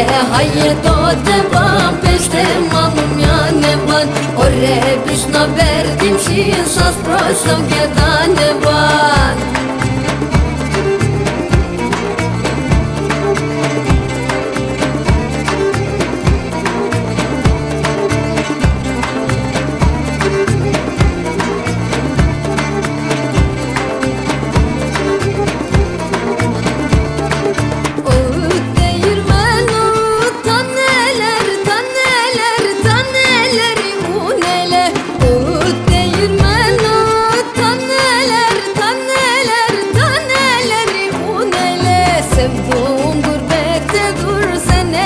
gerdane ban Haye haye dote ban peşte malum yane ban Ore bişna verdim şin sa sproso gerdane ban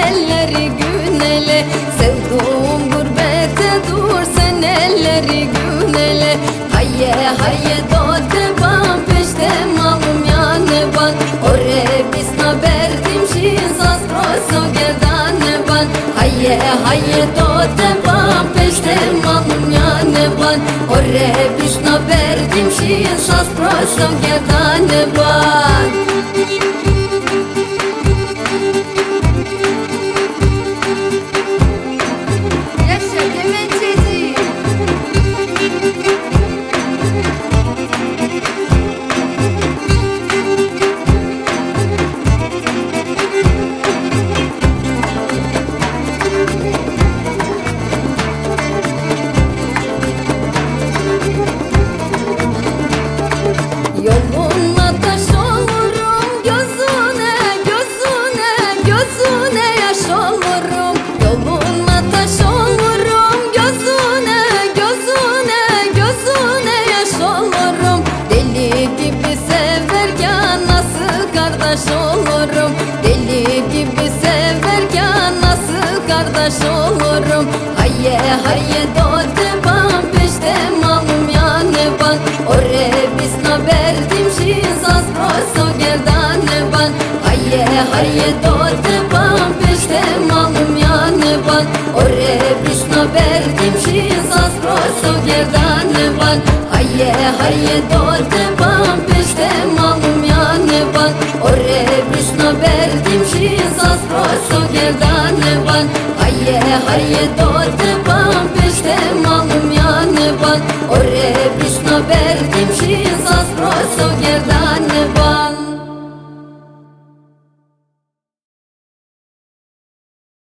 elleri günele Sevduğum gurbette dur sen elleri günele Haye haye dote ban peşte malum yane ban Ore bisna verdim şin sas proso gerdane ban Haye haye dote ban peşte malum yane ban Ore bisna verdim şin sas proso kardeş olurum. Haye haye dote ban peşte malum yane ban Ore bisna verdim şin sas proso gerdane ban Haye haye dote ban peşte malum yane ban Ore bisna verdim şin sas proso gerdane ban Haye haye dote ban peşte malum yane ban Ore bisna verdim şin sas proso gerdane Hariye hariye dot bam peste malum yani bak. Oraya püsna berdim şizan